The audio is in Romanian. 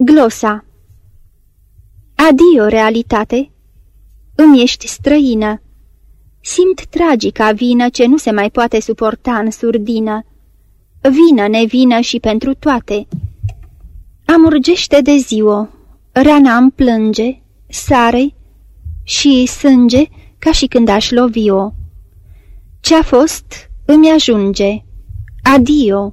Glosa Adio, realitate! Îmi ești străină. Simt tragica vină ce nu se mai poate suporta în surdină. Vină, nevină și pentru toate. Amurgește de ziua, rana îmi plânge, sare și sânge ca și când aș lovi-o. Ce-a fost îmi ajunge. Adio!